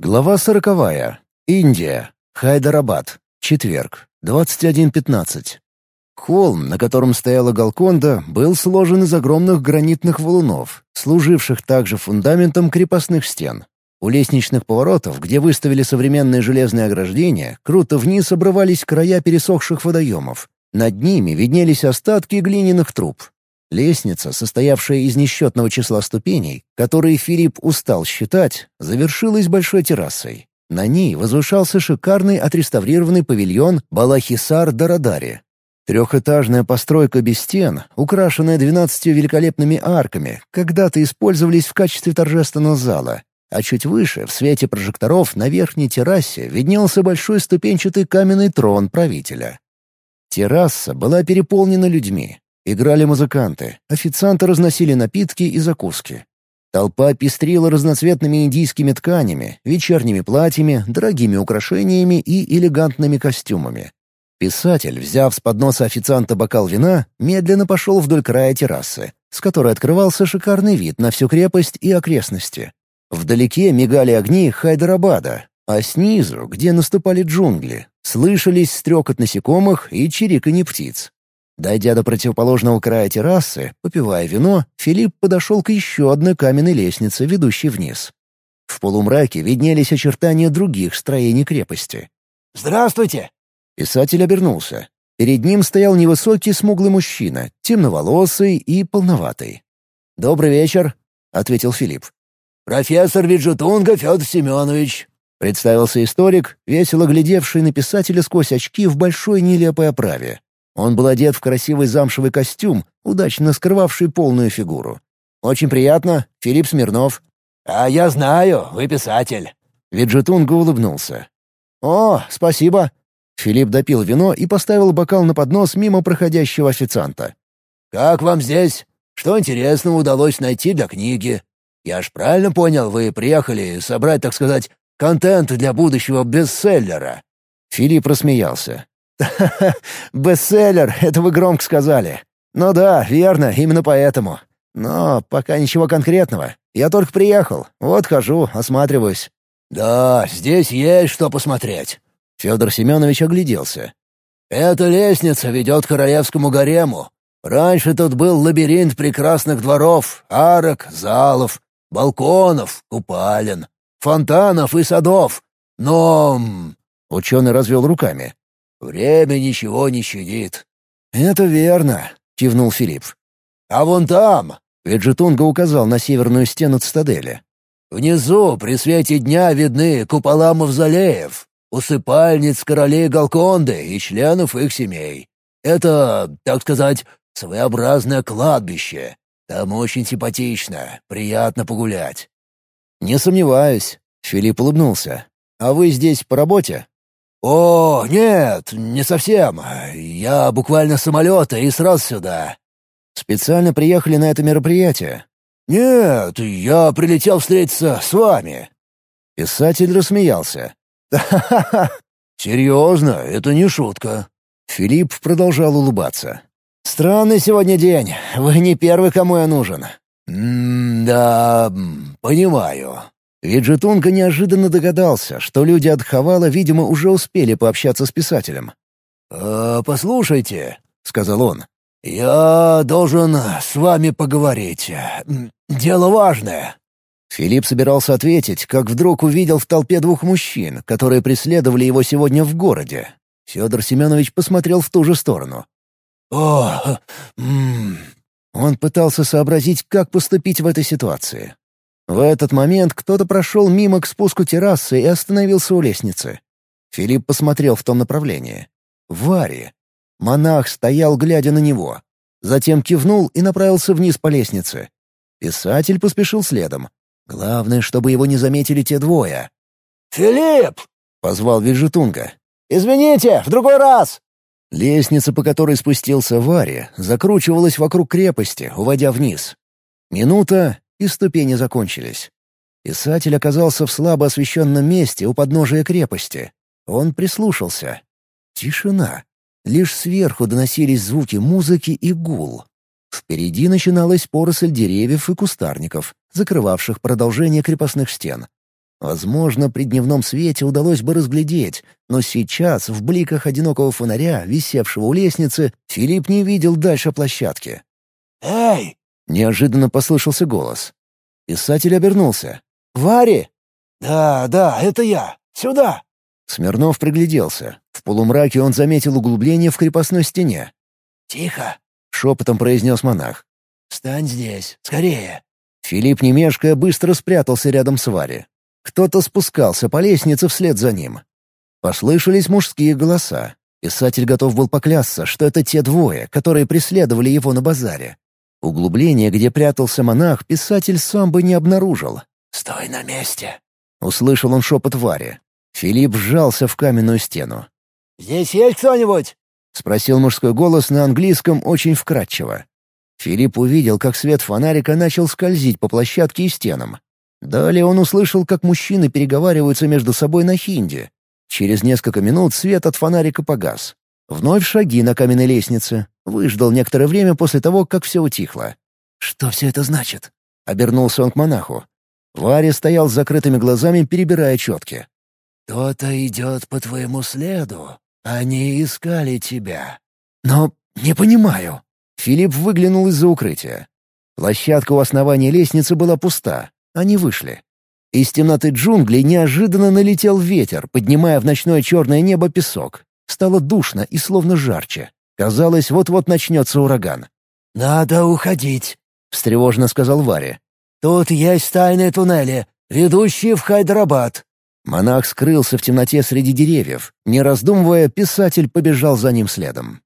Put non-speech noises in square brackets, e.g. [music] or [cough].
Глава сороковая. Индия. Хайдарабад. Четверг. 21.15. Холм, на котором стояла Галконда, был сложен из огромных гранитных валунов, служивших также фундаментом крепостных стен. У лестничных поворотов, где выставили современные железные ограждения, круто вниз обрывались края пересохших водоемов. Над ними виднелись остатки глиняных труб. Лестница, состоявшая из несчетного числа ступеней, которые Филипп устал считать, завершилась большой террасой. На ней возвышался шикарный отреставрированный павильон Балахисар-Дарадари. Трехэтажная постройка без стен, украшенная двенадцатью великолепными арками, когда-то использовались в качестве торжественного зала, а чуть выше, в свете прожекторов, на верхней террасе виднелся большой ступенчатый каменный трон правителя. Терраса была переполнена людьми. Играли музыканты, официанты разносили напитки и закуски. Толпа пестрила разноцветными индийскими тканями, вечерними платьями, дорогими украшениями и элегантными костюмами. Писатель, взяв с подноса официанта бокал вина, медленно пошел вдоль края террасы, с которой открывался шикарный вид на всю крепость и окрестности. Вдалеке мигали огни Хайдарабада, а снизу, где наступали джунгли, слышались стрекот насекомых и чириканье птиц. Дойдя до противоположного края террасы, попивая вино, Филипп подошел к еще одной каменной лестнице, ведущей вниз. В полумраке виднелись очертания других строений крепости. «Здравствуйте!» Писатель обернулся. Перед ним стоял невысокий смуглый мужчина, темноволосый и полноватый. «Добрый вечер», — ответил Филипп. «Профессор Виджутунга Федор Семенович», — представился историк, весело глядевший на писателя сквозь очки в большой нелепой оправе. Он был одет в красивый замшевый костюм, удачно скрывавший полную фигуру. «Очень приятно, Филипп Смирнов». «А я знаю, вы писатель». Виджетунга улыбнулся. «О, спасибо». Филипп допил вино и поставил бокал на поднос мимо проходящего официанта. «Как вам здесь? Что интересного удалось найти для книги? Я ж правильно понял, вы приехали собрать, так сказать, контент для будущего бестселлера?» Филипп рассмеялся. «Ха-ха, [laughs] бестселлер, это вы громко сказали. Ну да, верно, именно поэтому. Но пока ничего конкретного. Я только приехал, вот хожу, осматриваюсь». «Да, здесь есть что посмотреть». Федор Семенович огляделся. «Эта лестница ведет к королевскому гарему. Раньше тут был лабиринт прекрасных дворов, арок, залов, балконов, купалин, фонтанов и садов. Но...» Ученый развел руками. Время ничего не щадит». «Это верно», — кивнул Филипп. «А вон там...» — Веджетунга указал на северную стену цитадели. «Внизу при свете дня видны купола мавзолеев, усыпальниц королей Галконды и членов их семей. Это, так сказать, своеобразное кладбище. Там очень симпатично, приятно погулять». «Не сомневаюсь», — Филипп улыбнулся. «А вы здесь по работе?» «О, нет, не совсем. Я буквально с самолета и сразу сюда». «Специально приехали на это мероприятие?» «Нет, я прилетел встретиться с вами». Писатель рассмеялся. «Ха-ха-ха! [laughs] Серьезно, это не шутка». Филипп продолжал улыбаться. «Странный сегодня день. Вы не первый, кому я нужен». «М-да, понимаю. Виджетунга неожиданно догадался, что люди от Хавала, видимо, уже успели пообщаться с писателем. «Э, «Послушайте», — сказал он, — «я должен с вами поговорить. Дело важное». Филипп собирался ответить, как вдруг увидел в толпе двух мужчин, которые преследовали его сегодня в городе. Федор Семенович посмотрел в ту же сторону. «О, м Он пытался сообразить, как поступить в этой ситуации. В этот момент кто-то прошел мимо к спуску террасы и остановился у лестницы. Филипп посмотрел в том направлении. Вари. Монах стоял, глядя на него. Затем кивнул и направился вниз по лестнице. Писатель поспешил следом. Главное, чтобы его не заметили те двое. «Филипп!» — позвал Виджетунга. «Извините, в другой раз!» Лестница, по которой спустился Вари, закручивалась вокруг крепости, уводя вниз. Минута, и ступени закончились. Писатель оказался в слабо освещенном месте у подножия крепости. Он прислушался. Тишина. Лишь сверху доносились звуки музыки и гул. Впереди начиналась поросль деревьев и кустарников, закрывавших продолжение крепостных стен. Возможно, при дневном свете удалось бы разглядеть, но сейчас, в бликах одинокого фонаря, висевшего у лестницы, Филипп не видел дальше площадки. «Эй!» — неожиданно послышался голос. Писатель обернулся. «Вари!» «Да, да, это я. Сюда!» Смирнов пригляделся. В полумраке он заметил углубление в крепостной стене. «Тихо!» — шепотом произнес монах. «Встань здесь, скорее!» Филипп, не мешкая, быстро спрятался рядом с Вари. Кто-то спускался по лестнице вслед за ним. Послышались мужские голоса. Писатель готов был поклясться, что это те двое, которые преследовали его на базаре. Углубление, где прятался монах, писатель сам бы не обнаружил. «Стой на месте!» — услышал он шепот Вари. Филипп сжался в каменную стену. «Здесь есть кто-нибудь?» — спросил мужской голос на английском очень вкрадчиво. Филипп увидел, как свет фонарика начал скользить по площадке и стенам. Далее он услышал, как мужчины переговариваются между собой на хинди. Через несколько минут свет от фонарика погас. Вновь шаги на каменной лестнице. Выждал некоторое время после того, как все утихло. «Что все это значит?» — обернулся он к монаху. Варя стоял с закрытыми глазами, перебирая четки. «Кто-то идет по твоему следу. Они искали тебя». «Но не понимаю». Филипп выглянул из-за укрытия. Площадка у основания лестницы была пуста. Они вышли. Из темноты джунглей неожиданно налетел ветер, поднимая в ночное черное небо песок. Стало душно и словно жарче. Казалось, вот-вот начнется ураган. «Надо уходить», — встревоженно сказал Варя. «Тут есть тайные туннели, ведущие в Хайдарабад». Монах скрылся в темноте среди деревьев. Не раздумывая, писатель побежал за ним следом.